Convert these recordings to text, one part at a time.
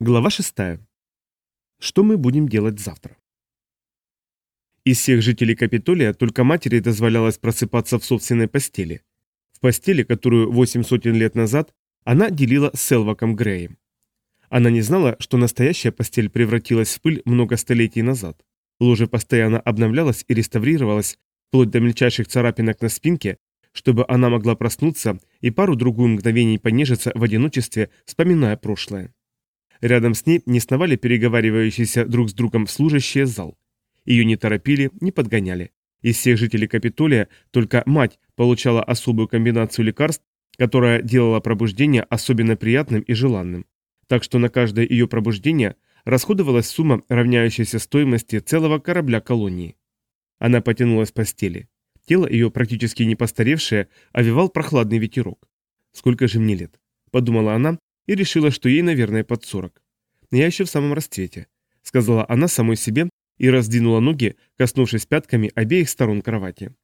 Глава 6. Что мы будем делать завтра? Из всех жителей Капитолия только матери дозволялось просыпаться в собственной постели. В постели, которую восемь сотен лет назад она делила с Селваком Греем. Она не знала, что настоящая постель превратилась в пыль много столетий назад. Ложе постоянно обновлялось и реставрировалось, вплоть до мельчайших царапинок на спинке, чтобы она могла проснуться и пару-другую мгновений понежиться в одиночестве, вспоминая прошлое. Рядом с ней не сновали переговаривающиеся друг с другом служащие зал. Ее не торопили, не подгоняли. Из всех жителей Капитолия только мать получала особую комбинацию лекарств, которая делала пробуждение особенно приятным и желанным. Так что на каждое ее пробуждение расходовалась сумма, равняющаяся стоимости целого корабля колонии. Она потянулась в постели. Тело ее, практически не постаревшее, овивал прохладный ветерок. «Сколько же мне лет?» – подумала она, и решила, что ей, наверное, под сорок. «Я еще в самом расцвете», — сказала она самой себе и раздвинула ноги, коснувшись пятками обеих сторон кровати.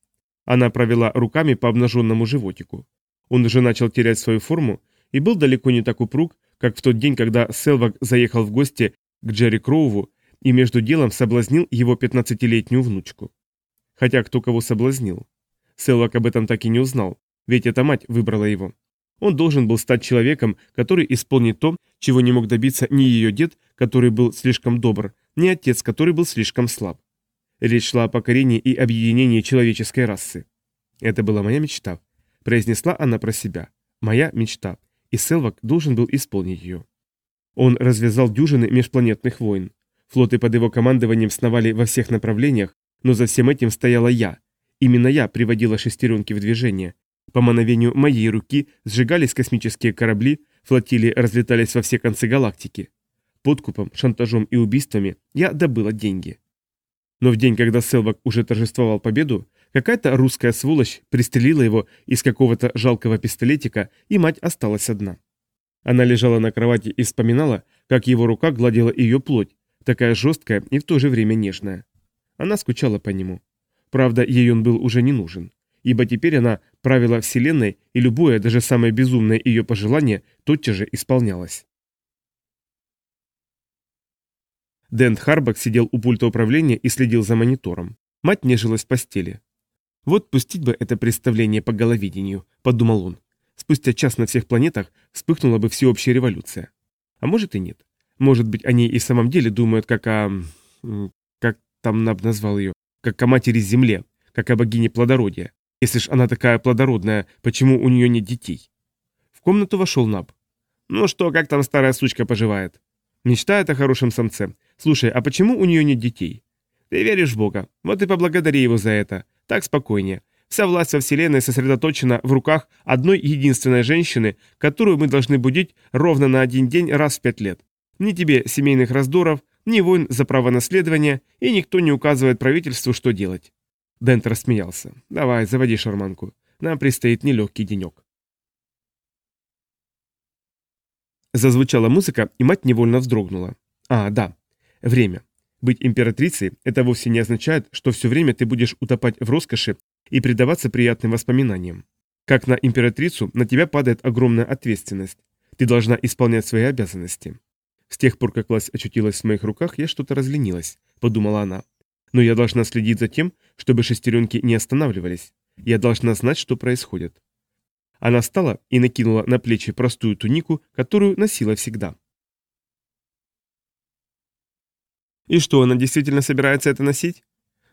Она провела руками по обнаженному животику. Он уже начал терять свою форму и был далеко не так упруг, как в тот день, когда Селвак заехал в гости к Джерри Кроуву и между делом соблазнил его пятнадцатилетнюю внучку. Хотя кто кого соблазнил? Селвак об этом так и не узнал, ведь эта мать выбрала его. Он должен был стать человеком, который исполнит то, чего не мог добиться ни ее дед, который был слишком добр, ни отец, который был слишком слаб. Речь шла о покорении и объединении человеческой расы. «Это была моя мечта», – произнесла она про себя. «Моя мечта». И Селвак должен был исполнить ее. Он развязал дюжины межпланетных войн. Флоты под его командованием сновали во всех направлениях, но за всем этим стояла я. Именно я приводила шестеренки в движение, по мановению моей руки сжигались космические корабли, флотилии разлетались во все концы галактики. Подкупом, шантажом и убийствами я добыла деньги. Но в день, когда Селвак уже торжествовал победу, какая-то русская сволочь пристрелила его из какого-то жалкого пистолетика, и мать осталась одна. Она лежала на кровати и вспоминала, как его рука гладила ее плоть, такая жесткая и в то же время нежная. Она скучала по нему. Правда, ей он был уже не нужен ибо теперь она правила Вселенной, и любое, даже самое безумное ее пожелание тотчас же исполнялось. Дент Харбак сидел у пульта управления и следил за монитором. Мать нежилась в постели. «Вот пустить бы это представление по головидению», — подумал он. Спустя час на всех планетах вспыхнула бы всеобщая революция. А может и нет. Может быть, они и в самом деле думают, как о... как там Наб назвал ее, как о матери-земле, как о богине плодородия. Если ж она такая плодородная, почему у нее нет детей? В комнату вошел Наб. Ну что, как там старая сучка поживает? Мечтает о хорошем самце. Слушай, а почему у нее нет детей? Ты веришь в Бога. Вот и поблагодари его за это. Так спокойнее. Вся власть во Вселенной сосредоточена в руках одной единственной женщины, которую мы должны будить ровно на один день раз в пять лет. Ни тебе семейных раздоров, ни войн за право наследования, и никто не указывает правительству, что делать. Дент рассмеялся. «Давай, заводи шарманку. Нам предстоит нелегкий денек». Зазвучала музыка, и мать невольно вздрогнула. «А, да. Время. Быть императрицей – это вовсе не означает, что все время ты будешь утопать в роскоши и предаваться приятным воспоминаниям. Как на императрицу, на тебя падает огромная ответственность. Ты должна исполнять свои обязанности. С тех пор, как власть очутилась в моих руках, я что-то разленилась, подумала она. Но я должна следить за тем, чтобы шестеренки не останавливались. Я должна знать, что происходит. Она встала и накинула на плечи простую тунику, которую носила всегда. И что, она действительно собирается это носить?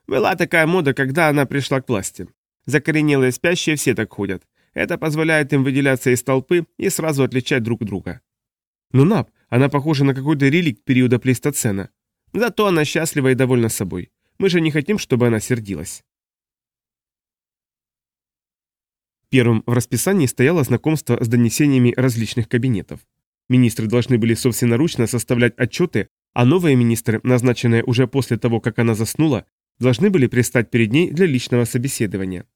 Была такая мода, когда она пришла к власти. Закоренелые спящие все так ходят. Это позволяет им выделяться из толпы и сразу отличать друг друга. Но Нап, она похожа на какой-то реликт периода плейстоцена. Зато она счастлива и довольна собой. Мы же не хотим, чтобы она сердилась. Первым в расписании стояло знакомство с донесениями различных кабинетов. Министры должны были собственноручно составлять отчеты, а новые министры, назначенные уже после того, как она заснула, должны были пристать перед ней для личного собеседования.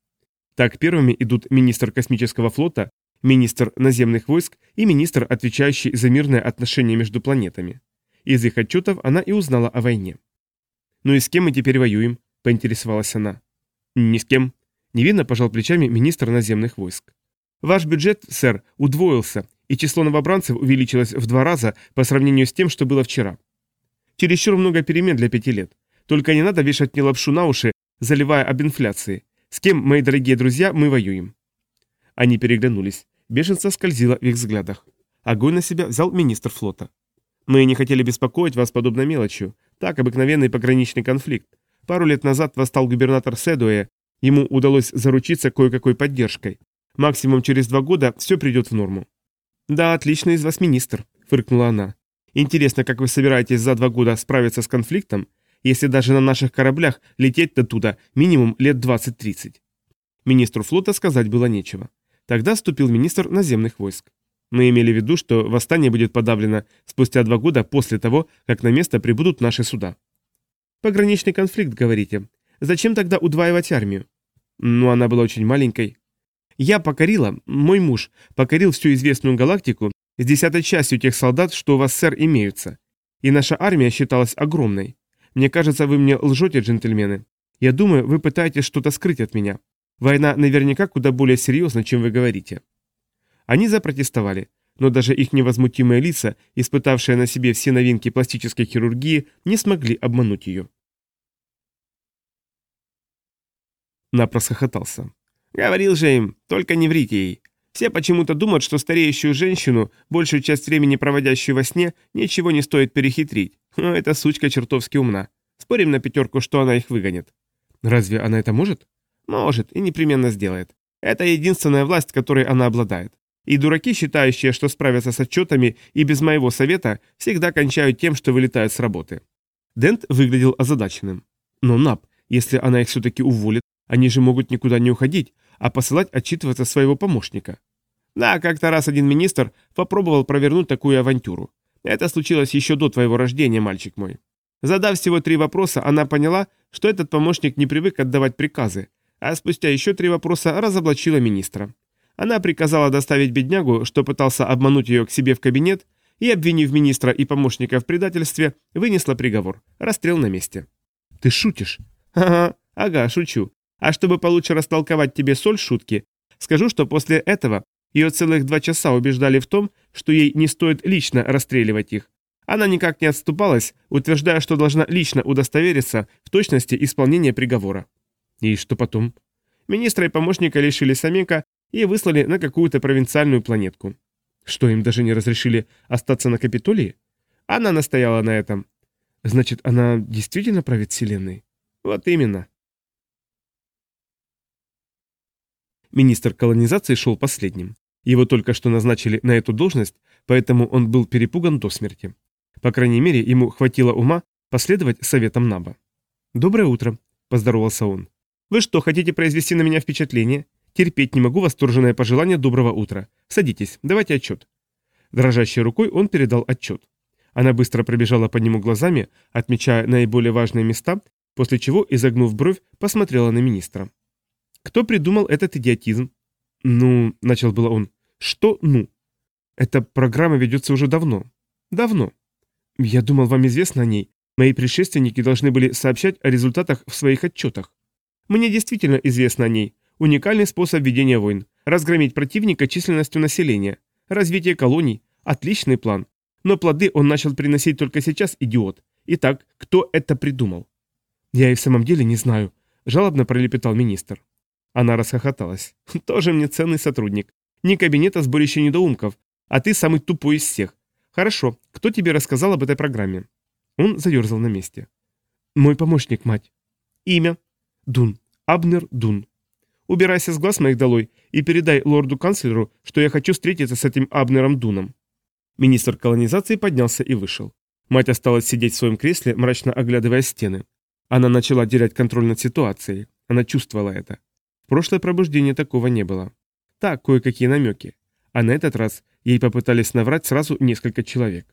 Так первыми идут министр космического флота, министр наземных войск и министр, отвечающий за мирное отношение между планетами. Из их отчетов она и узнала о войне. «Ну и с кем мы теперь воюем?» – поинтересовалась она. «Ни с кем». Невинно пожал плечами министр наземных войск. «Ваш бюджет, сэр, удвоился, и число новобранцев увеличилось в два раза по сравнению с тем, что было вчера. Чересчур много перемен для пяти лет. Только не надо вешать мне лапшу на уши, заливая об инфляции. С кем, мои дорогие друзья, мы воюем?» Они переглянулись. Бешенство скользило в их взглядах. Огонь на себя взял министр флота. «Мы не хотели беспокоить вас подобной мелочью. Так, обыкновенный пограничный конфликт. Пару лет назад восстал губернатор Седуэ. Ему удалось заручиться кое-какой поддержкой. Максимум через два года все придет в норму». «Да, отлично из вас министр», — фыркнула она. «Интересно, как вы собираетесь за два года справиться с конфликтом, если даже на наших кораблях лететь до туда минимум лет 20-30?» Министру флота сказать было нечего. Тогда вступил министр наземных войск. Мы имели в виду, что восстание будет подавлено спустя два года после того, как на место прибудут наши суда. Пограничный конфликт, говорите. Зачем тогда удваивать армию? Ну, она была очень маленькой. Я покорила, мой муж, покорил всю известную галактику с десятой частью тех солдат, что у вас, сэр, имеются. И наша армия считалась огромной. Мне кажется, вы мне лжете, джентльмены. Я думаю, вы пытаетесь что-то скрыть от меня. Война наверняка куда более серьезна, чем вы говорите. Они запротестовали, но даже их невозмутимые лица, испытавшие на себе все новинки пластической хирургии, не смогли обмануть ее. Напрос хохотался. «Говорил же им, только не врите ей. Все почему-то думают, что стареющую женщину, большую часть времени проводящую во сне, ничего не стоит перехитрить. Но эта сучка чертовски умна. Спорим на пятерку, что она их выгонит». «Разве она это может?» «Может, и непременно сделает. Это единственная власть, которой она обладает. И дураки, считающие, что справятся с отчетами и без моего совета, всегда кончают тем, что вылетают с работы. Дент выглядел озадаченным. Но Нап, если она их все-таки уволит, они же могут никуда не уходить, а посылать отчитываться своего помощника. Да, как-то раз один министр попробовал провернуть такую авантюру. Это случилось еще до твоего рождения, мальчик мой. Задав всего три вопроса, она поняла, что этот помощник не привык отдавать приказы, а спустя еще три вопроса разоблачила министра. Она приказала доставить беднягу, что пытался обмануть ее к себе в кабинет, и, обвинив министра и помощника в предательстве, вынесла приговор. Расстрел на месте. «Ты шутишь?» «Ага, ага, шучу. А чтобы получше растолковать тебе соль шутки, скажу, что после этого ее целых два часа убеждали в том, что ей не стоит лично расстреливать их. Она никак не отступалась, утверждая, что должна лично удостовериться в точности исполнения приговора. И что потом? Министра и помощника лишили Самека и выслали на какую-то провинциальную планетку. Что, им даже не разрешили остаться на Капитолии? Она настояла на этом. Значит, она действительно правит Вселенной? Вот именно. Министр колонизации шел последним. Его только что назначили на эту должность, поэтому он был перепуган до смерти. По крайней мере, ему хватило ума последовать советам Наба. «Доброе утро», – поздоровался он. «Вы что, хотите произвести на меня впечатление? Терпеть не могу восторженное пожелание доброго утра. Садитесь, давайте отчет». Дрожащей рукой он передал отчет. Она быстро пробежала по нему глазами, отмечая наиболее важные места, после чего, изогнув бровь, посмотрела на министра. «Кто придумал этот идиотизм?» «Ну...» — начал было он. «Что «ну»?» «Эта программа ведется уже давно». «Давно». «Я думал, вам известно о ней. Мои предшественники должны были сообщать о результатах в своих отчетах. Мне действительно известно о ней, Уникальный способ ведения войн. Разгромить противника численностью населения. Развитие колоний. Отличный план. Но плоды он начал приносить только сейчас, идиот. Итак, кто это придумал? Я и в самом деле не знаю. Жалобно пролепетал министр. Она расхохоталась. Тоже мне ценный сотрудник. Не кабинет, а сборище недоумков. А ты самый тупой из всех. Хорошо, кто тебе рассказал об этой программе? Он заерзал на месте. Мой помощник, мать. Имя? Дун. Абнер Дун. Убирайся с глаз моих долой и передай лорду-канцлеру, что я хочу встретиться с этим Абнером Дуном». Министр колонизации поднялся и вышел. Мать осталась сидеть в своем кресле, мрачно оглядывая стены. Она начала терять контроль над ситуацией. Она чувствовала это. В прошлое пробуждение такого не было. Так, кое-какие намеки. А на этот раз ей попытались наврать сразу несколько человек.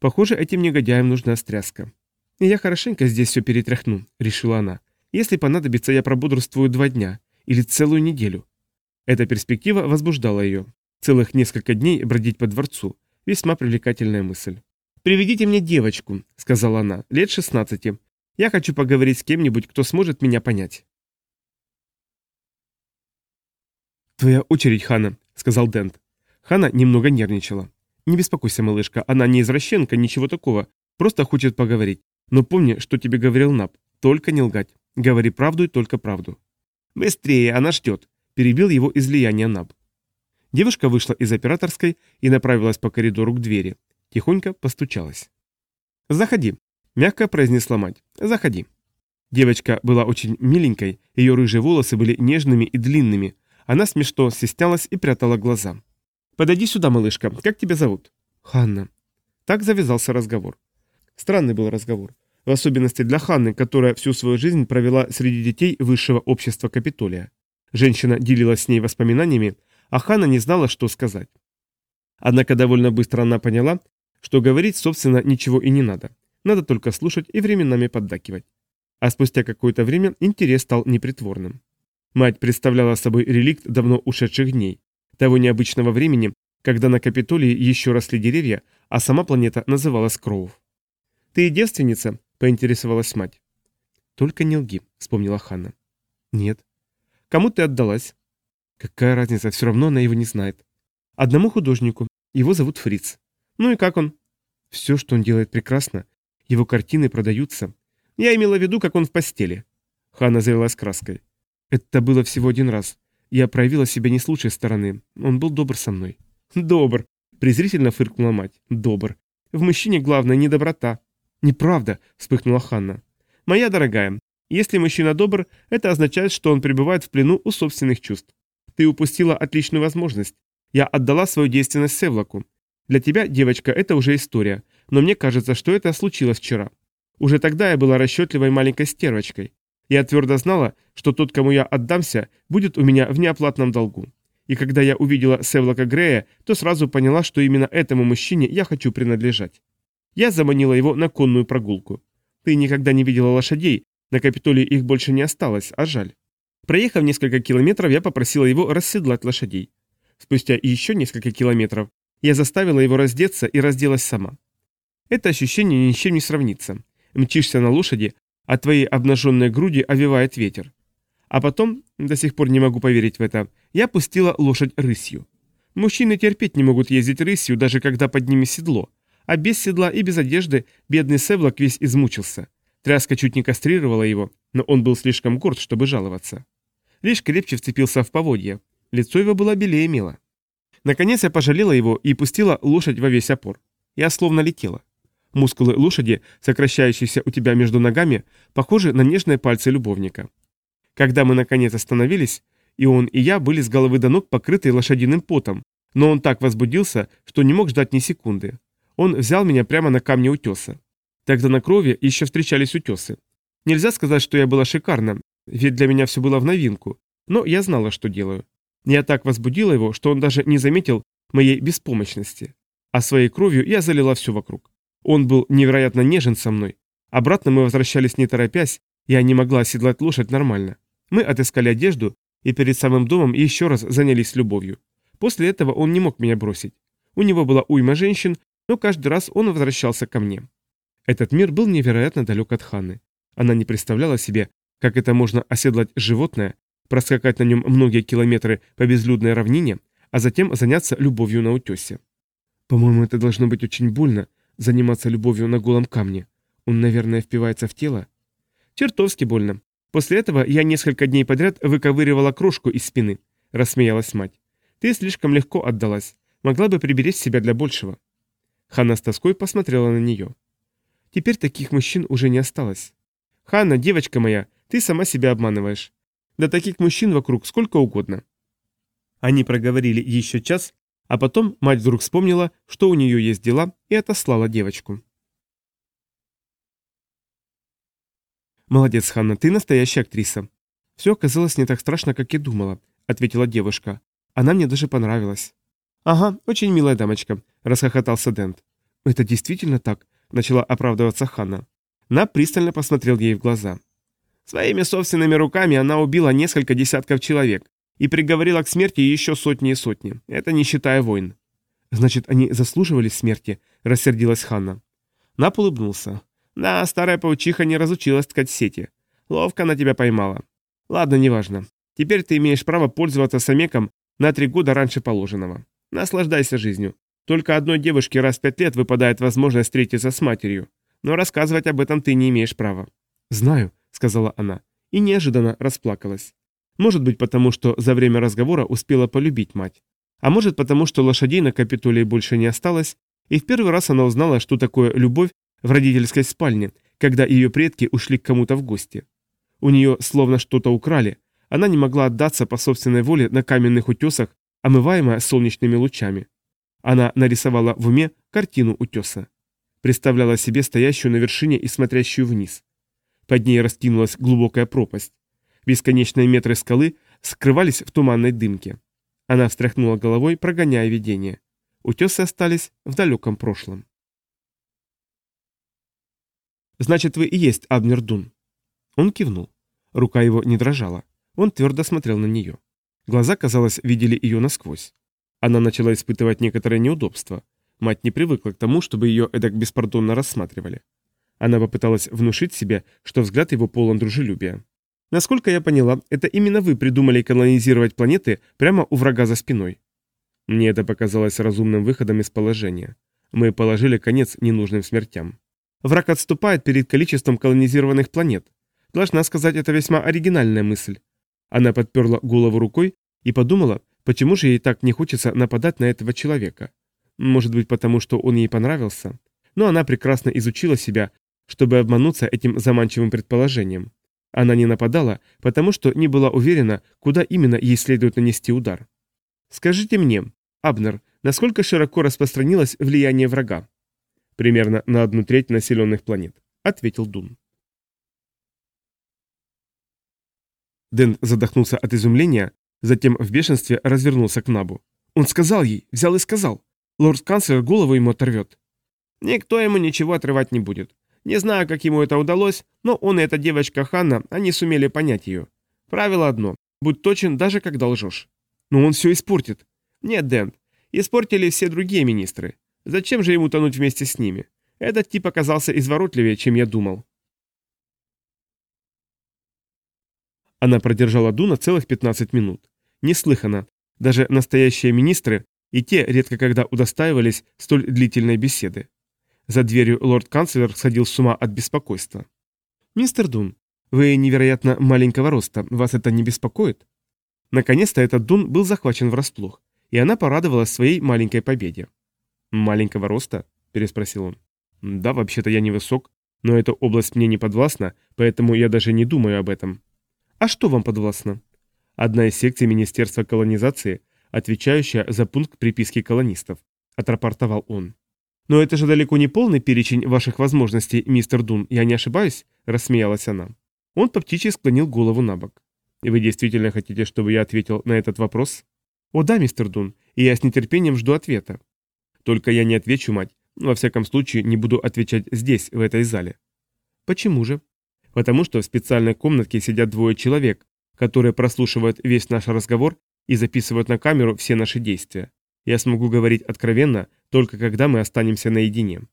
Похоже, этим негодяям нужна стряска. «Я хорошенько здесь все перетряхну», — решила она. «Если понадобится, я пробудрствую два дня, или целую неделю. Эта перспектива возбуждала ее. Целых несколько дней бродить по дворцу. Весьма привлекательная мысль. «Приведите мне девочку», — сказала она, — «лет 16. Я хочу поговорить с кем-нибудь, кто сможет меня понять». «Твоя очередь, Хана», — сказал Дент. Хана немного нервничала. «Не беспокойся, малышка, она не извращенка, ничего такого. Просто хочет поговорить. Но помни, что тебе говорил Наб. Только не лгать. Говори правду и только правду». «Быстрее, она ждет», – перебил его излияние Наб. Девушка вышла из операторской и направилась по коридору к двери. Тихонько постучалась. «Заходи», – мягко произнесла мать. «Заходи». Девочка была очень миленькой, ее рыжие волосы были нежными и длинными. Она смешно стеснялась и прятала глаза. «Подойди сюда, малышка. Как тебя зовут?» «Ханна». Так завязался разговор. Странный был разговор. В особенности для Ханны, которая всю свою жизнь провела среди детей высшего общества Капитолия. Женщина делилась с ней воспоминаниями, а Ханна не знала, что сказать. Однако довольно быстро она поняла, что говорить, собственно, ничего и не надо. Надо только слушать и временами поддакивать. А спустя какое-то время интерес стал непритворным. Мать представляла собой реликт давно ушедших дней, того необычного времени, когда на Капитолии еще росли деревья, а сама планета называлась Кроув. «Ты девственница?» – поинтересовалась мать. «Только не лги», – вспомнила Ханна. «Нет». «Кому ты отдалась?» «Какая разница, все равно она его не знает». «Одному художнику. Его зовут Фриц. Ну и как он?» «Все, что он делает, прекрасно. Его картины продаются. Я имела в виду, как он в постели». Ханна залилась краской. «Это было всего один раз. Я проявила себя не с лучшей стороны. Он был добр со мной». «Добр», — презрительно фыркнула мать. «Добр. В мужчине главное не доброта». «Неправда», — вспыхнула Ханна. «Моя дорогая, если мужчина добр, это означает, что он пребывает в плену у собственных чувств. Ты упустила отличную возможность. Я отдала свою действенность Севлаку. Для тебя, девочка, это уже история, но мне кажется, что это случилось вчера. Уже тогда я была расчетливой маленькой стервочкой. Я твердо знала, что тот, кому я отдамся, будет у меня в неоплатном долгу. И когда я увидела Севлока Грея, то сразу поняла, что именно этому мужчине я хочу принадлежать. Я заманила его на конную прогулку. Ты никогда не видела лошадей, на Капитолии их больше не осталось, а жаль. Проехав несколько километров, я попросила его расседлать лошадей. Спустя еще несколько километров я заставила его раздеться и разделась сама. Это ощущение ни с чем не сравнится. Мчишься на лошади, а твои обнаженные груди овивает ветер. А потом, до сих пор не могу поверить в это, я пустила лошадь рысью. Мужчины терпеть не могут ездить рысью, даже когда под ними седло. А без седла и без одежды бедный Севлок весь измучился. Тряска чуть не кастрировала его, но он был слишком горд, чтобы жаловаться. Лишь крепче вцепился в поводья. Лицо его было белее мела. Наконец я пожалела его и пустила лошадь во весь опор. Я словно летела. Мускулы лошади, сокращающиеся у тебя между ногами, похожи на нежные пальцы любовника. Когда мы наконец остановились, и он, и я были с головы до ног покрыты лошадиным потом, но он так возбудился, что не мог ждать ни секунды. Он взял меня прямо на камне утеса. Тогда на крови еще встречались утесы. Нельзя сказать, что я была шикарна, ведь для меня все было в новинку, но я знала, что делаю. Я так возбудила его, что он даже не заметил моей беспомощности. А своей кровью я залила все вокруг. Он был невероятно нежен со мной. Обратно мы возвращались не торопясь, я не могла оседлать лошадь нормально. Мы отыскали одежду и перед самым домом еще раз занялись любовью. После этого он не мог меня бросить. У него была уйма женщин, но каждый раз он возвращался ко мне. Этот мир был невероятно далек от Ханны. Она не представляла себе, как это можно оседлать животное, проскакать на нем многие километры по безлюдной равнине, а затем заняться любовью на утесе. По-моему, это должно быть очень больно, заниматься любовью на голом камне. Он, наверное, впивается в тело. Чертовски больно. После этого я несколько дней подряд выковыривала крошку из спины, рассмеялась мать. Ты слишком легко отдалась. Могла бы приберечь себя для большего. Ханна с тоской посмотрела на нее. Теперь таких мужчин уже не осталось. Ханна, девочка моя, ты сама себя обманываешь. Да таких мужчин вокруг сколько угодно. Они проговорили еще час, а потом мать вдруг вспомнила, что у нее есть дела, и отослала девочку. «Молодец, Ханна, ты настоящая актриса». «Все оказалось не так страшно, как я думала», — ответила девушка. «Она мне даже понравилась». «Ага, очень милая дамочка», — расхохотался Дент. «Это действительно так», — начала оправдываться Ханна. На пристально посмотрел ей в глаза. Своими собственными руками она убила несколько десятков человек, и приговорила к смерти еще сотни и сотни. Это не считая войн. Значит, они заслуживали смерти, рассердилась Ханна. Нап улыбнулся. Да, старая паучиха не разучилась ткать сети. Ловко она тебя поймала. Ладно, неважно. Теперь ты имеешь право пользоваться самеком на три года раньше положенного. Наслаждайся жизнью. Только одной девушке раз в пять лет выпадает возможность встретиться с матерью. Но рассказывать об этом ты не имеешь права». «Знаю», — сказала она, и неожиданно расплакалась. Может быть, потому что за время разговора успела полюбить мать. А может, потому что лошадей на Капитолии больше не осталось, и в первый раз она узнала, что такое любовь в родительской спальне, когда ее предки ушли к кому-то в гости. У нее словно что-то украли, она не могла отдаться по собственной воле на каменных утесах, омываемая солнечными лучами. Она нарисовала в уме картину утеса. Представляла себе стоящую на вершине и смотрящую вниз. Под ней раскинулась глубокая пропасть. Бесконечные метры скалы скрывались в туманной дымке. Она встряхнула головой, прогоняя видение. Утесы остались в далеком прошлом. «Значит, вы и есть Абнер Дун?» Он кивнул. Рука его не дрожала. Он твердо смотрел на нее. Глаза, казалось, видели ее насквозь. Она начала испытывать некоторое неудобство. Мать не привыкла к тому, чтобы ее эдак беспардонно рассматривали. Она попыталась внушить себе, что взгляд его полон дружелюбия. Насколько я поняла, это именно вы придумали колонизировать планеты прямо у врага за спиной. Мне это показалось разумным выходом из положения. Мы положили конец ненужным смертям. Враг отступает перед количеством колонизированных планет. Должна сказать, это весьма оригинальная мысль. Она подперла голову рукой и подумала, почему же ей так не хочется нападать на этого человека. Может быть, потому что он ей понравился. Но она прекрасно изучила себя, чтобы обмануться этим заманчивым предположением. Она не нападала, потому что не была уверена, куда именно ей следует нанести удар. «Скажите мне, Абнер, насколько широко распространилось влияние врага?» «Примерно на одну треть населенных планет», — ответил Дун. Дэн задохнулся от изумления, затем в бешенстве развернулся к Набу. «Он сказал ей, взял и сказал. Лорд-канцлер голову ему оторвет». «Никто ему ничего отрывать не будет. Не знаю, как ему это удалось, но он и эта девочка Ханна, они сумели понять ее. Правило одно – будь точен, даже когда лжешь». «Но он все испортит». «Нет, Дэн, испортили все другие министры. Зачем же ему тонуть вместе с ними? Этот тип оказался изворотливее, чем я думал». Она продержала Дуна целых 15 минут. Неслыханно. Даже настоящие министры и те редко когда удостаивались столь длительной беседы. За дверью лорд-канцлер сходил с ума от беспокойства. «Мистер Дун, вы невероятно маленького роста, вас это не беспокоит?» Наконец-то этот Дун был захвачен врасплох, и она порадовалась своей маленькой победе. «Маленького роста?» – переспросил он. «Да, вообще-то я невысок, но эта область мне не подвластна, поэтому я даже не думаю об этом. А что вам подвластно? Одна из секций Министерства колонизации, отвечающая за пункт приписки колонистов, отрапортовал он. Но это же далеко не полный перечень ваших возможностей, мистер Дун, я не ошибаюсь? Рассмеялась она. Он по склонил голову на бок. Вы действительно хотите, чтобы я ответил на этот вопрос? О да, мистер Дун, и я с нетерпением жду ответа. Только я не отвечу, мать. Во всяком случае, не буду отвечать здесь, в этой зале. Почему же? Потому что в специальной комнатке сидят двое человек, которые прослушивают весь наш разговор и записывают на камеру все наши действия. Я смогу говорить откровенно, только когда мы останемся наедине.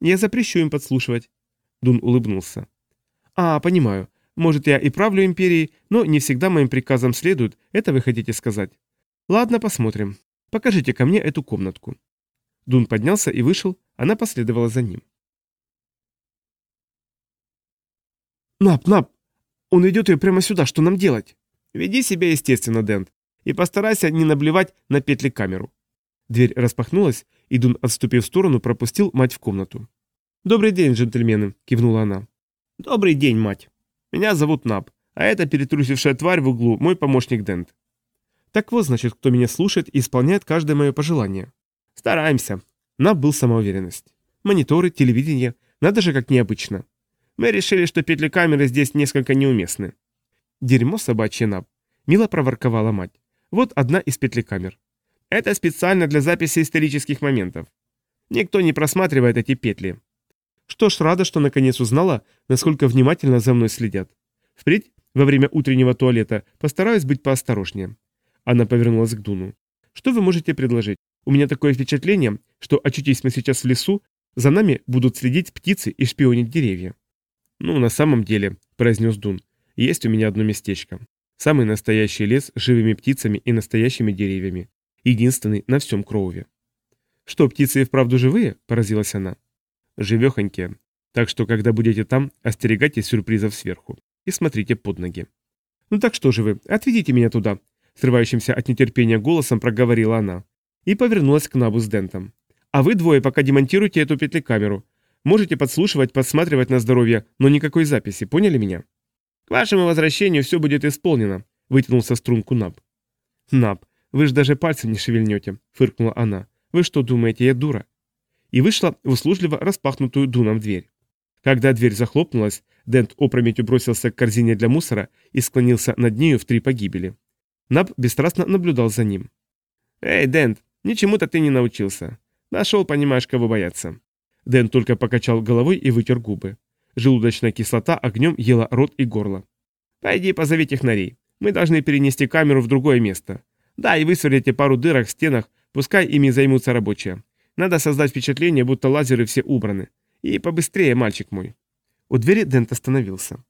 Я запрещу им подслушивать. Дун улыбнулся. А, понимаю. Может, я и правлю империей, но не всегда моим приказам следуют, это вы хотите сказать. Ладно, посмотрим. Покажите ко мне эту комнатку. Дун поднялся и вышел, она последовала за ним. «Нап, Нап! Он ведет ее прямо сюда, что нам делать?» «Веди себя естественно, Дент, и постарайся не наблевать на петли камеру». Дверь распахнулась, и Дун, отступив в сторону, пропустил мать в комнату. «Добрый день, джентльмены», — кивнула она. «Добрый день, мать. Меня зовут Нап, а это перетрусившая тварь в углу, мой помощник Дент». «Так вот, значит, кто меня слушает и исполняет каждое мое пожелание». «Стараемся». Нап был самоуверенность. «Мониторы, телевидение, надо же как необычно. Мы решили, что петли камеры здесь несколько неуместны. Дерьмо собачье наб. Мило проворковала мать. Вот одна из петлекамер. Это специально для записи исторических моментов. Никто не просматривает эти петли. Что ж, рада, что наконец узнала, насколько внимательно за мной следят. Впредь, во время утреннего туалета, постараюсь быть поосторожнее. Она повернулась к Дуну. Что вы можете предложить? У меня такое впечатление, что очутись мы сейчас в лесу, за нами будут следить птицы и шпионить деревья. «Ну, на самом деле», – произнес Дун, – «есть у меня одно местечко. Самый настоящий лес с живыми птицами и настоящими деревьями. Единственный на всем Кроуве. «Что, птицы и вправду живые?» – поразилась она. «Живехонькие. Так что, когда будете там, остерегайтесь сюрпризов сверху. И смотрите под ноги». «Ну так что же вы, отведите меня туда», – срывающимся от нетерпения голосом проговорила она. И повернулась к Набу с Дентом. «А вы двое пока демонтируйте эту петлекамеру. Можете подслушивать, подсматривать на здоровье, но никакой записи, поняли меня?» «К вашему возвращению все будет исполнено», – вытянулся струнку Наб. «Наб, вы же даже пальцем не шевельнете», – фыркнула она. «Вы что думаете, я дура?» И вышла в услужливо распахнутую дуном дверь. Когда дверь захлопнулась, Дент опрометью бросился к корзине для мусора и склонился над нею в три погибели. Наб бесстрастно наблюдал за ним. «Эй, Дент, ничему-то ты не научился. Нашел, понимаешь, кого бояться». Дент только покачал головой и вытер губы. Желудочная кислота огнем ела рот и горло. «Пойди позови технарей. Мы должны перенести камеру в другое место. Да, и высверлите пару дырок в стенах, пускай ими займутся рабочие. Надо создать впечатление, будто лазеры все убраны. И побыстрее, мальчик мой». У двери Дент остановился.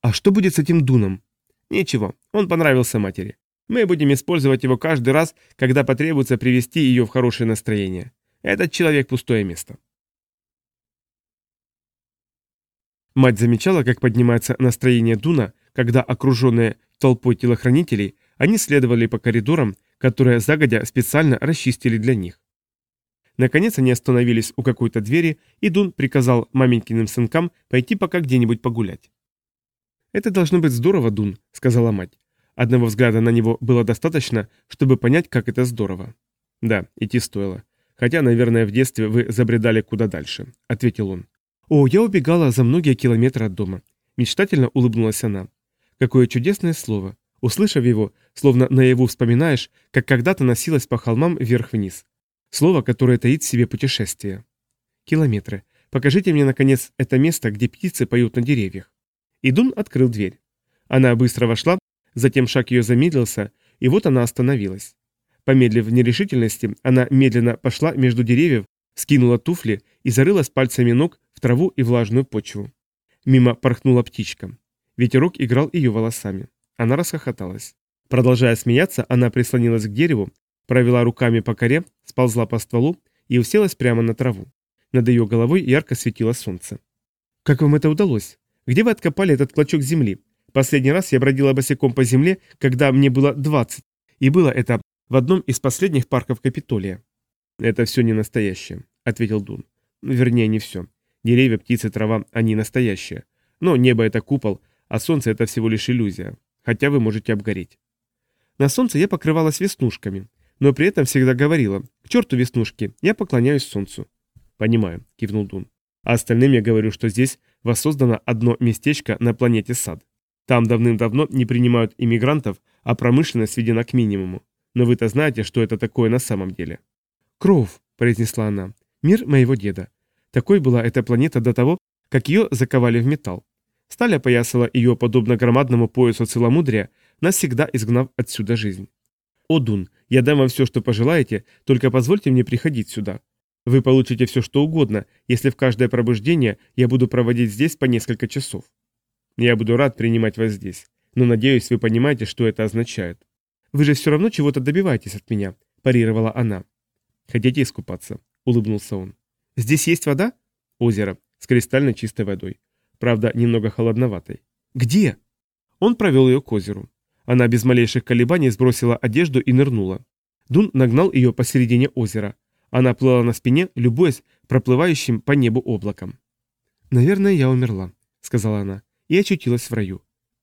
«А что будет с этим Дуном?» «Ничего, он понравился матери. Мы будем использовать его каждый раз, когда потребуется привести ее в хорошее настроение. Этот человек пустое место». Мать замечала, как поднимается настроение Дуна, когда, окруженные толпой телохранителей, они следовали по коридорам, которые загодя специально расчистили для них. Наконец они остановились у какой-то двери, и Дун приказал маменькиным сынкам пойти пока где-нибудь погулять. «Это должно быть здорово, Дун», — сказала мать. Одного взгляда на него было достаточно, чтобы понять, как это здорово. «Да, идти стоило. Хотя, наверное, в детстве вы забредали куда дальше», — ответил он. «О, я убегала за многие километры от дома». Мечтательно улыбнулась она. «Какое чудесное слово. Услышав его, словно наяву вспоминаешь, как когда-то носилась по холмам вверх-вниз. Слово, которое таит в себе путешествие. Километры. Покажите мне, наконец, это место, где птицы поют на деревьях. Идун открыл дверь. Она быстро вошла, затем шаг ее замедлился, и вот она остановилась. Помедлив в нерешительности, она медленно пошла между деревьев, скинула туфли и зарылась пальцами ног траву и влажную почву. Мимо порхнула птичка. Ветерок играл ее волосами. Она расхохоталась. Продолжая смеяться, она прислонилась к дереву, провела руками по коре, сползла по стволу и уселась прямо на траву. Над ее головой ярко светило солнце. «Как вам это удалось? Где вы откопали этот клочок земли? Последний раз я бродила босиком по земле, когда мне было 20, и было это в одном из последних парков Капитолия». «Это все не настоящее», — ответил Дун. «Вернее, не все. Деревья, птицы, трава, они настоящие. Но небо — это купол, а солнце — это всего лишь иллюзия. Хотя вы можете обгореть». На солнце я покрывалась веснушками но при этом всегда говорила, к черту веснушки, я поклоняюсь солнцу. Понимаю, кивнул Дун. А остальным я говорю, что здесь воссоздано одно местечко на планете Сад. Там давным-давно не принимают иммигрантов, а промышленность сведена к минимуму. Но вы-то знаете, что это такое на самом деле. Кров, произнесла она, мир моего деда. Такой была эта планета до того, как ее заковали в металл. Сталь опоясала ее подобно громадному поясу целомудрия, навсегда изгнав отсюда жизнь. О, Дун, я дам вам все, что пожелаете, только позвольте мне приходить сюда. Вы получите все, что угодно, если в каждое пробуждение я буду проводить здесь по несколько часов. Я буду рад принимать вас здесь, но надеюсь, вы понимаете, что это означает. Вы же все равно чего-то добиваетесь от меня, парировала она. Хотите искупаться? Улыбнулся он. Здесь есть вода? Озеро с кристально чистой водой. Правда, немного холодноватой. Где? Он провел ее к озеру. Она без малейших колебаний сбросила одежду и нырнула. Дун нагнал ее посередине озера. Она плыла на спине, любуясь проплывающим по небу облаком. «Наверное, я умерла», — сказала она, и очутилась в раю.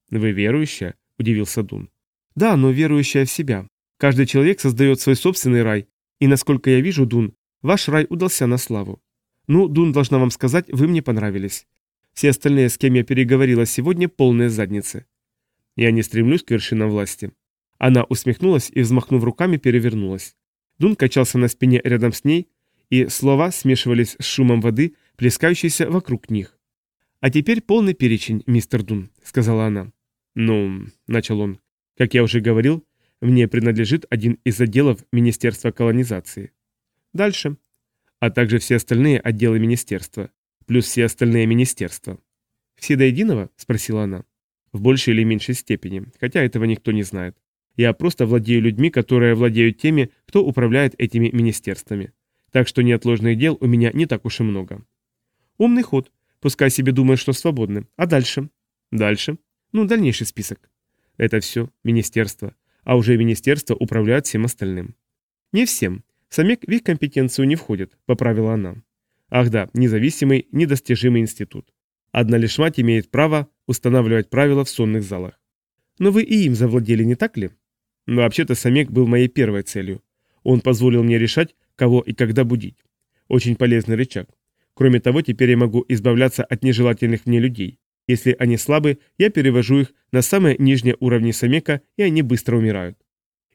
«Вы верующая?» — удивился Дун. «Да, но верующая в себя. Каждый человек создает свой собственный рай, и, насколько я вижу, Дун, ваш рай удался на славу. Ну, Дун, должна вам сказать, вы мне понравились. Все остальные, с кем я переговорила сегодня, полные задницы. Я не стремлюсь к вершинам власти. Она усмехнулась и, взмахнув руками, перевернулась. Дун качался на спине рядом с ней, и слова смешивались с шумом воды, плескающейся вокруг них. «А теперь полный перечень, мистер Дун», — сказала она. «Ну», — начал он, — «как я уже говорил, мне принадлежит один из отделов Министерства колонизации. Дальше. А также все остальные отделы министерства, плюс все остальные министерства». «Все до единого?» — спросила она. В большей или меньшей степени, хотя этого никто не знает. Я просто владею людьми, которые владеют теми, кто управляет этими министерствами. Так что неотложных дел у меня не так уж и много. Умный ход. Пускай себе думает, что свободны. А дальше? Дальше? Ну, дальнейший список. Это все министерство. А уже министерство управляет всем остальным. Не всем. Самек в их компетенцию не входит, поправила она. Ах да, независимый, недостижимый институт. Одна лишь мать имеет право устанавливать правила в сонных залах. Но вы и им завладели, не так ли? Но вообще-то Самек был моей первой целью. Он позволил мне решать, кого и когда будить. Очень полезный рычаг. Кроме того, теперь я могу избавляться от нежелательных мне людей. Если они слабы, я перевожу их на самые нижние уровни Самека, и они быстро умирают.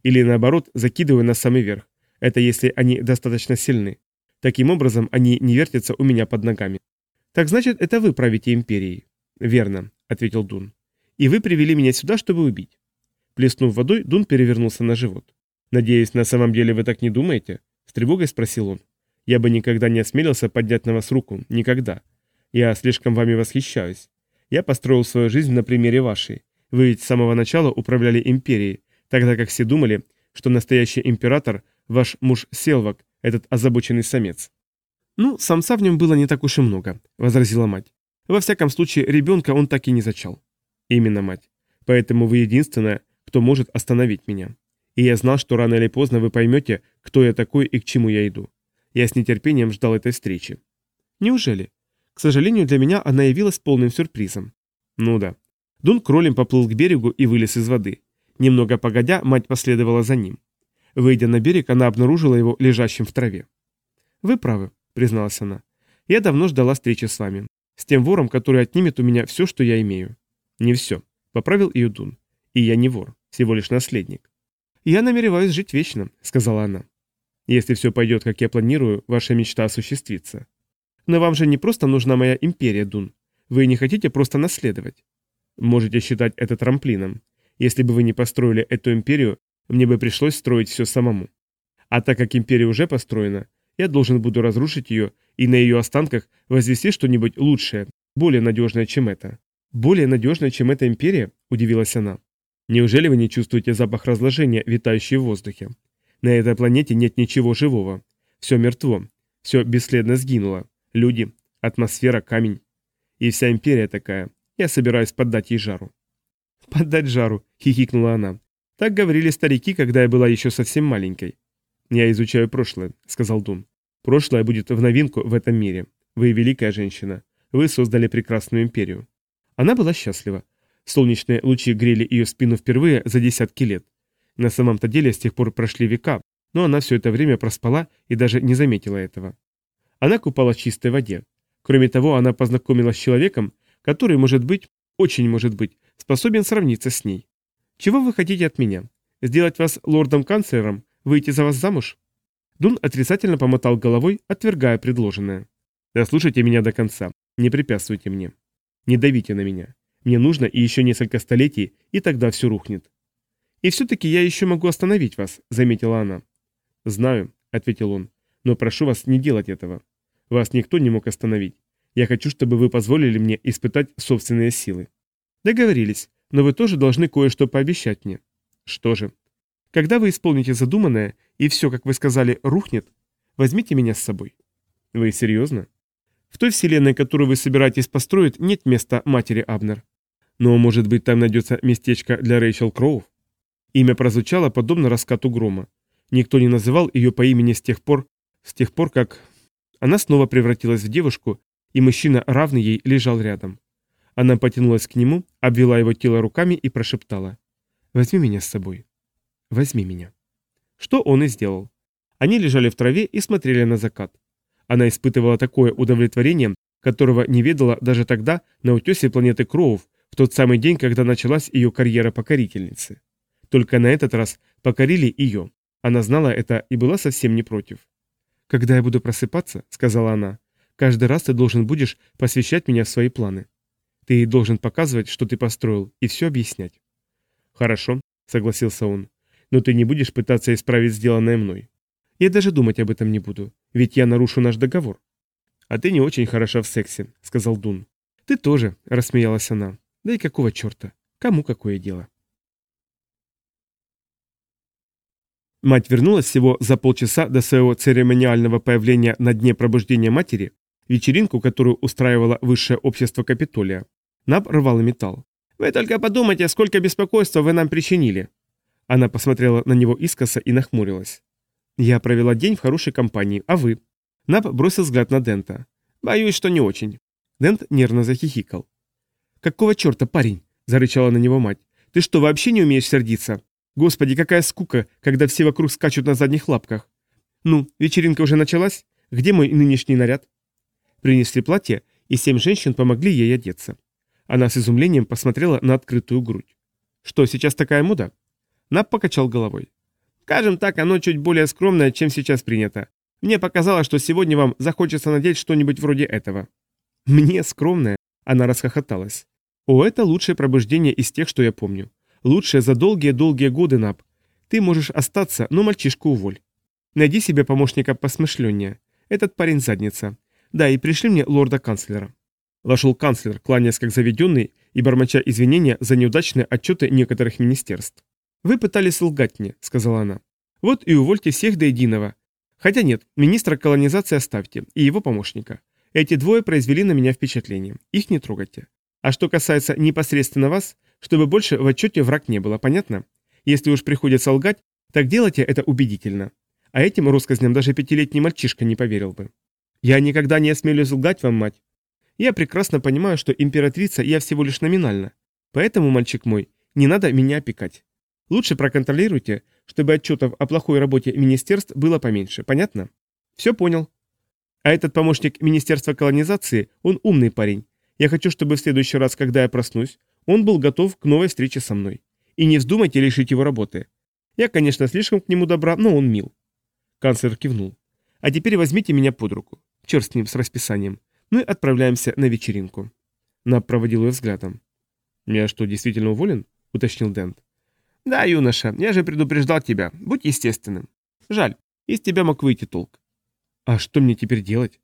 Или наоборот, закидываю на самый верх. Это если они достаточно сильны. Таким образом, они не вертятся у меня под ногами. Так значит, это вы правите империей. Верно, ответил Дун. И вы привели меня сюда, чтобы убить. Плеснув водой, Дун перевернулся на живот. «Надеюсь, на самом деле вы так не думаете?» С тревогой спросил он. «Я бы никогда не осмелился поднять на вас руку. Никогда. Я слишком вами восхищаюсь. Я построил свою жизнь на примере вашей. Вы ведь с самого начала управляли империей, тогда как все думали, что настоящий император – ваш муж Селвак, этот озабоченный самец. «Ну, самца в нем было не так уж и много», — возразила мать. «Во всяком случае, ребенка он так и не зачал». «Именно, мать. Поэтому вы единственная, кто может остановить меня. И я знал, что рано или поздно вы поймете, кто я такой и к чему я иду. Я с нетерпением ждал этой встречи». «Неужели? К сожалению, для меня она явилась полным сюрпризом». «Ну да». Дун кролем поплыл к берегу и вылез из воды. Немного погодя, мать последовала за ним. Выйдя на берег, она обнаружила его лежащим в траве. «Вы правы призналась она. «Я давно ждала встречи с вами. С тем вором, который отнимет у меня все, что я имею». «Не все», — поправил Иудун. «И я не вор, всего лишь наследник». «Я намереваюсь жить вечно», — сказала она. «Если все пойдет, как я планирую, ваша мечта осуществится. Но вам же не просто нужна моя империя, Дун. Вы не хотите просто наследовать. Можете считать это трамплином. Если бы вы не построили эту империю, мне бы пришлось строить все самому. А так как империя уже построена, я должен буду разрушить ее и на ее останках возвести что-нибудь лучшее, более надежное, чем это. Более надежное, чем эта империя? Удивилась она. Неужели вы не чувствуете запах разложения, витающий в воздухе? На этой планете нет ничего живого. Все мертво. Все бесследно сгинуло. Люди, атмосфера, камень. И вся империя такая. Я собираюсь поддать ей жару. «Поддать жару», — хихикнула она. «Так говорили старики, когда я была еще совсем маленькой. «Я изучаю прошлое», — сказал Дун. «Прошлое будет в новинку в этом мире. Вы великая женщина. Вы создали прекрасную империю». Она была счастлива. Солнечные лучи грели ее спину впервые за десятки лет. На самом-то деле с тех пор прошли века, но она все это время проспала и даже не заметила этого. Она купалась в чистой воде. Кроме того, она познакомилась с человеком, который, может быть, очень может быть, способен сравниться с ней. Чего вы хотите от меня? Сделать вас лордом-канцлером, Выйти за вас замуж?» Дун отрицательно помотал головой, отвергая предложенное. «Дослушайте меня до конца. Не препятствуйте мне. Не давите на меня. Мне нужно и еще несколько столетий, и тогда все рухнет». «И все-таки я еще могу остановить вас», — заметила она. «Знаю», — ответил он, — «но прошу вас не делать этого. Вас никто не мог остановить. Я хочу, чтобы вы позволили мне испытать собственные силы». «Договорились, но вы тоже должны кое-что пообещать мне». «Что же?» Когда вы исполните задуманное, и все, как вы сказали, рухнет, возьмите меня с собой. Вы серьезно? В той вселенной, которую вы собираетесь построить, нет места матери Абнер. Но, может быть, там найдется местечко для Рэйчел Кроув? Имя прозвучало подобно раскату грома. Никто не называл ее по имени с тех пор, с тех пор, как... Она снова превратилась в девушку, и мужчина, равный ей, лежал рядом. Она потянулась к нему, обвела его тело руками и прошептала. «Возьми меня с собой». Возьми меня». Что он и сделал. Они лежали в траве и смотрели на закат. Она испытывала такое удовлетворение, которого не ведала даже тогда на утесе планеты Кроув, в тот самый день, когда началась ее карьера покорительницы. Только на этот раз покорили ее. Она знала это и была совсем не против. «Когда я буду просыпаться», — сказала она, — «каждый раз ты должен будешь посвящать меня в свои планы. Ты должен показывать, что ты построил, и все объяснять». «Хорошо», — согласился он но ты не будешь пытаться исправить сделанное мной. Я даже думать об этом не буду, ведь я нарушу наш договор. А ты не очень хороша в сексе, сказал Дун. Ты тоже, рассмеялась она. Да и какого черта? Кому какое дело? Мать вернулась всего за полчаса до своего церемониального появления на дне пробуждения матери, вечеринку, которую устраивало высшее общество Капитолия. Наб рвал металл. «Вы только подумайте, сколько беспокойства вы нам причинили!» Она посмотрела на него искоса и нахмурилась. «Я провела день в хорошей компании, а вы?» Наб бросил взгляд на Дента. «Боюсь, что не очень». Дент нервно захихикал. «Какого черта, парень?» – зарычала на него мать. «Ты что, вообще не умеешь сердиться? Господи, какая скука, когда все вокруг скачут на задних лапках. Ну, вечеринка уже началась? Где мой нынешний наряд?» Принесли платье, и семь женщин помогли ей одеться. Она с изумлением посмотрела на открытую грудь. «Что, сейчас такая мода?» Нап покачал головой. «Скажем так, оно чуть более скромное, чем сейчас принято. Мне показалось, что сегодня вам захочется надеть что-нибудь вроде этого». «Мне скромное?» Она расхохоталась. «О, это лучшее пробуждение из тех, что я помню. Лучшее за долгие-долгие годы, Нап. Ты можешь остаться, но мальчишку уволь. Найди себе помощника посмышленнее. Этот парень задница. Да, и пришли мне лорда-канцлера». Вошел канцлер, кланяясь как заведенный и бормоча извинения за неудачные отчеты некоторых министерств. «Вы пытались лгать мне», — сказала она. «Вот и увольте всех до единого. Хотя нет, министра колонизации оставьте, и его помощника. Эти двое произвели на меня впечатление. Их не трогайте. А что касается непосредственно вас, чтобы больше в отчете враг не было, понятно? Если уж приходится лгать, так делайте это убедительно. А этим россказням даже пятилетний мальчишка не поверил бы. Я никогда не осмелюсь лгать вам, мать. Я прекрасно понимаю, что императрица я всего лишь номинально. Поэтому, мальчик мой, не надо меня опекать. Лучше проконтролируйте, чтобы отчетов о плохой работе министерств было поменьше, понятно? Все понял. А этот помощник Министерства колонизации, он умный парень. Я хочу, чтобы в следующий раз, когда я проснусь, он был готов к новой встрече со мной. И не вздумайте лишить его работы. Я, конечно, слишком к нему добра, но он мил. Канцлер кивнул. А теперь возьмите меня под руку. Черт с ним, с расписанием мы отправляемся на вечеринку. Наб проводил ее взглядом. «Я что, действительно уволен?» — уточнил Дент. «Да, юноша, я же предупреждал тебя. Будь естественным. Жаль, из тебя мог выйти толк». «А что мне теперь делать?»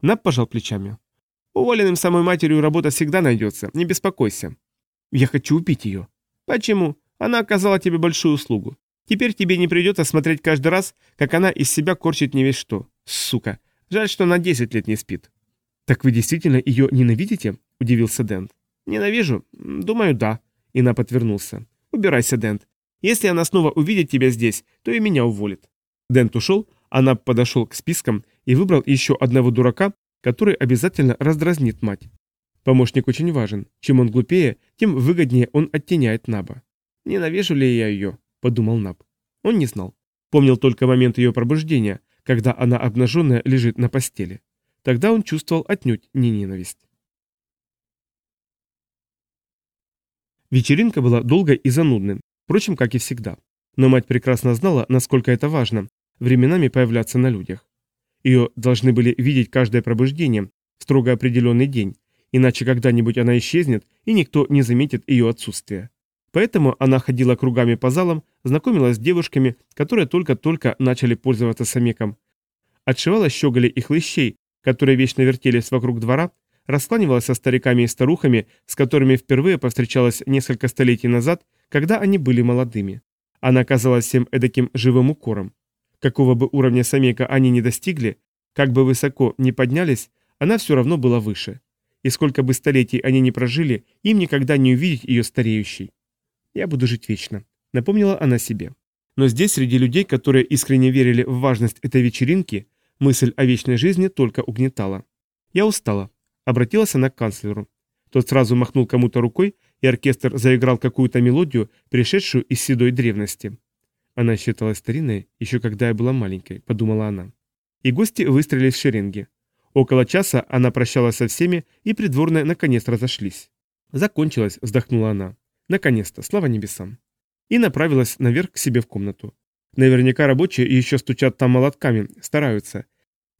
Наб пожал плечами. «Уволенным самой матерью работа всегда найдется, не беспокойся». «Я хочу убить ее». «Почему? Она оказала тебе большую услугу. Теперь тебе не придется смотреть каждый раз, как она из себя корчит не весь что. Сука. Жаль, что на 10 лет не спит». «Так вы действительно ее ненавидите?» – удивился Дент. «Ненавижу? Думаю, да». Инап отвернулся. «Убирайся, Дент. Если она снова увидит тебя здесь, то и меня уволит». Дент ушел, она подошел к спискам и выбрал еще одного дурака, который обязательно раздразнит мать. Помощник очень важен. Чем он глупее, тем выгоднее он оттеняет Наба. «Ненавижу ли я ее?» – подумал Наб. Он не знал. Помнил только момент ее пробуждения, когда она обнаженная лежит на постели. Тогда он чувствовал отнюдь не ненависть. Вечеринка была долгой и занудной, впрочем, как и всегда. Но мать прекрасно знала, насколько это важно, временами появляться на людях. Ее должны были видеть каждое пробуждение в строго определенный день, иначе когда-нибудь она исчезнет, и никто не заметит ее отсутствие. Поэтому она ходила кругами по залам, знакомилась с девушками, которые только-только начали пользоваться самеком, отшивала щеголей и хлыщей, которые вечно вертелись вокруг двора, раскланивалась со стариками и старухами, с которыми впервые повстречалась несколько столетий назад, когда они были молодыми. Она казалась всем эдаким живым укором. Какого бы уровня самейка они не достигли, как бы высоко не поднялись, она все равно была выше. И сколько бы столетий они не прожили, им никогда не увидеть ее стареющей. «Я буду жить вечно», — напомнила она себе. Но здесь, среди людей, которые искренне верили в важность этой вечеринки, Мысль о вечной жизни только угнетала. «Я устала», — обратилась она к канцлеру. Тот сразу махнул кому-то рукой, и оркестр заиграл какую-то мелодию, пришедшую из седой древности. Она считалась старинной, еще когда я была маленькой, подумала она. И гости выстроились в шеренге. Около часа она прощалась со всеми, и придворные наконец разошлись. «Закончилось», — вздохнула она. «Наконец-то, слава небесам». И направилась наверх к себе в комнату. Наверняка рабочие еще стучат там молотками, стараются.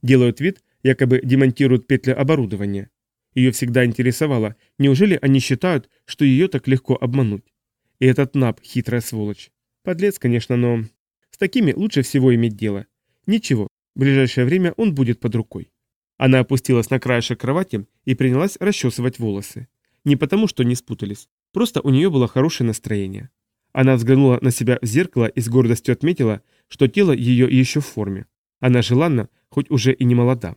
Делают вид, якобы демонтируют петли оборудования. Ее всегда интересовало, неужели они считают, что ее так легко обмануть? И этот НАП – хитрая сволочь. Подлец, конечно, но... С такими лучше всего иметь дело. Ничего, в ближайшее время он будет под рукой. Она опустилась на краешек кровати и принялась расчесывать волосы. Не потому, что не спутались, просто у нее было хорошее настроение. Она взглянула на себя в зеркало и с гордостью отметила, что тело ее еще в форме. Она желанна, хоть уже и не молода.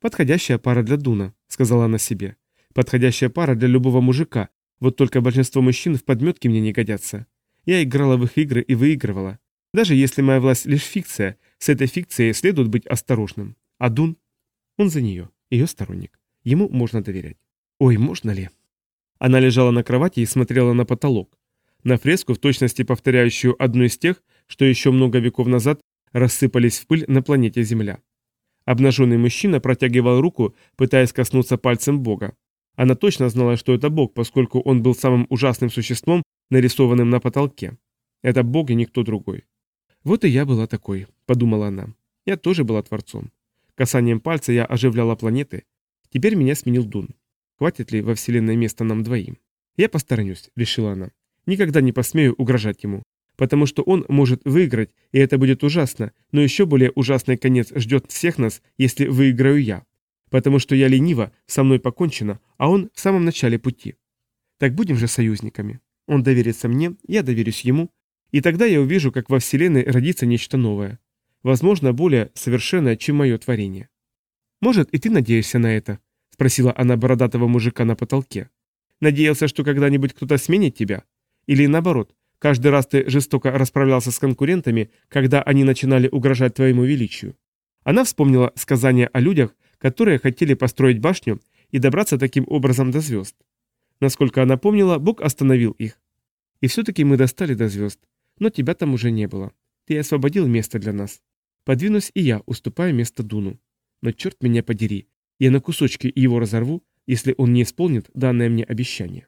«Подходящая пара для Дуна», — сказала она себе. «Подходящая пара для любого мужика, вот только большинство мужчин в подметке мне не годятся. Я играла в их игры и выигрывала. Даже если моя власть лишь фикция, с этой фикцией следует быть осторожным. А Дун? Он за нее, ее сторонник. Ему можно доверять. Ой, можно ли? Она лежала на кровати и смотрела на потолок. На фреску, в точности повторяющую одну из тех, что еще много веков назад рассыпались в пыль на планете Земля. Обнаженный мужчина протягивал руку, пытаясь коснуться пальцем Бога. Она точно знала, что это Бог, поскольку он был самым ужасным существом, нарисованным на потолке. Это Бог и никто другой. «Вот и я была такой», — подумала она. «Я тоже была Творцом. Касанием пальца я оживляла планеты. Теперь меня сменил Дун. Хватит ли во Вселенной места нам двоим? Я посторонюсь», — решила она. «Никогда не посмею угрожать ему потому что он может выиграть, и это будет ужасно, но еще более ужасный конец ждет всех нас, если выиграю я. Потому что я ленива, со мной покончено, а он в самом начале пути. Так будем же союзниками. Он доверится мне, я доверюсь ему, и тогда я увижу, как во Вселенной родится нечто новое. Возможно, более совершенное, чем мое творение. «Может, и ты надеешься на это?» – спросила она бородатого мужика на потолке. «Надеялся, что когда-нибудь кто-то сменит тебя? Или наоборот, Каждый раз ты жестоко расправлялся с конкурентами, когда они начинали угрожать твоему величию. Она вспомнила сказания о людях, которые хотели построить башню и добраться таким образом до звезд. Насколько она помнила, Бог остановил их. И все-таки мы достали до звезд, но тебя там уже не было. Ты освободил место для нас. Подвинусь и я, уступаю место Дуну. Но черт меня подери, я на кусочки его разорву, если он не исполнит данное мне обещание.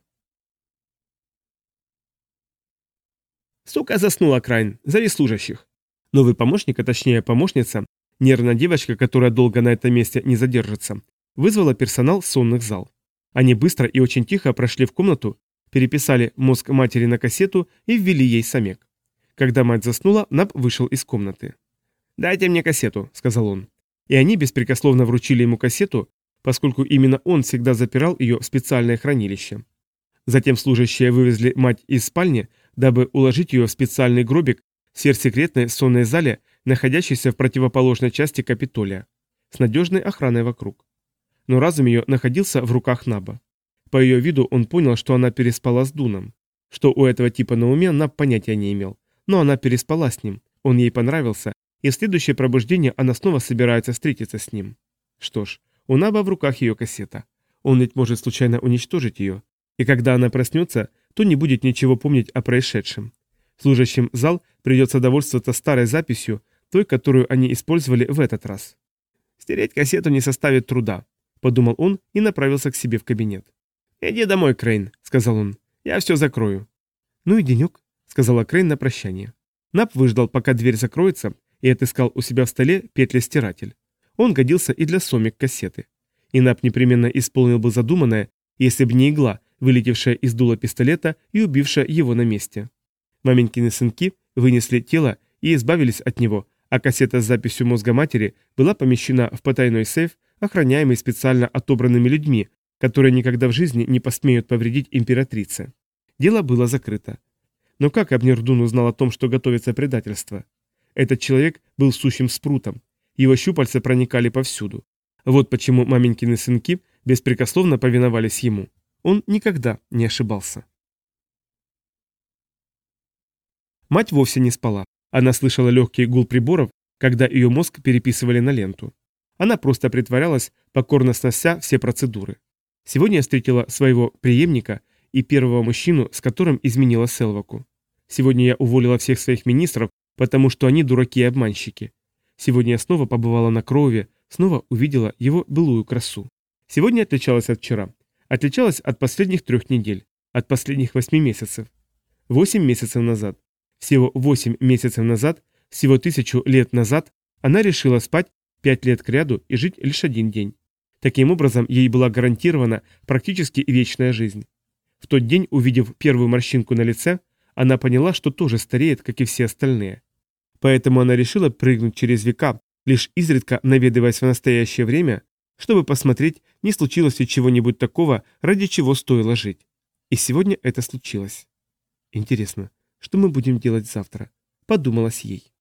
Сука заснула, Крайн. Зови служащих. Новый помощник, а точнее помощница, нервная девочка, которая долго на этом месте не задержится, вызвала персонал сонных зал. Они быстро и очень тихо прошли в комнату, переписали мозг матери на кассету и ввели ей самек. Когда мать заснула, Наб вышел из комнаты. «Дайте мне кассету», — сказал он. И они беспрекословно вручили ему кассету, поскольку именно он всегда запирал ее в специальное хранилище. Затем служащие вывезли мать из спальни, дабы уложить ее в специальный гробик в сверхсекретной сонной зале, находящейся в противоположной части Капитолия, с надежной охраной вокруг. Но разум ее находился в руках Наба. По ее виду он понял, что она переспала с Дуном. Что у этого типа на уме, Наб понятия не имел. Но она переспала с ним, он ей понравился, и в следующее пробуждение она снова собирается встретиться с ним. Что ж, у Наба в руках ее кассета. Он ведь может случайно уничтожить ее. И когда она проснется, то не будет ничего помнить о происшедшем. Служащим зал придется довольствоваться старой записью, той, которую они использовали в этот раз. «Стереть кассету не составит труда», — подумал он и направился к себе в кабинет. «Иди домой, Крейн», — сказал он. «Я все закрою». «Ну и денек», — сказала Крейн на прощание. Нап выждал, пока дверь закроется, и отыскал у себя в столе петли-стиратель. Он годился и для сомик кассеты. И Нап непременно исполнил бы задуманное, если бы не игла, вылетевшая из дула пистолета и убившая его на месте. Маменькины сынки вынесли тело и избавились от него, а кассета с записью мозга матери была помещена в потайной сейф, охраняемый специально отобранными людьми, которые никогда в жизни не посмеют повредить императрице. Дело было закрыто. Но как Абнер Дун узнал о том, что готовится предательство? Этот человек был сущим спрутом. Его щупальца проникали повсюду. Вот почему маменькины сынки беспрекословно повиновались ему. Он никогда не ошибался. Мать вовсе не спала. Она слышала легкий гул приборов, когда ее мозг переписывали на ленту. Она просто притворялась, покорно снося все процедуры. Сегодня я встретила своего преемника и первого мужчину, с которым изменила Селваку. Сегодня я уволила всех своих министров, потому что они дураки и обманщики. Сегодня я снова побывала на крови, снова увидела его былую красу. Сегодня отличалась от вчера отличалась от последних трех недель, от последних восьми месяцев. Восемь месяцев назад, всего восемь месяцев назад, всего тысячу лет назад, она решила спать пять лет кряду и жить лишь один день. Таким образом, ей была гарантирована практически вечная жизнь. В тот день, увидев первую морщинку на лице, она поняла, что тоже стареет, как и все остальные. Поэтому она решила прыгнуть через века, лишь изредка наведываясь в настоящее время, чтобы посмотреть, не случилось ли чего-нибудь такого, ради чего стоило жить. И сегодня это случилось. Интересно, что мы будем делать завтра? Подумалось ей.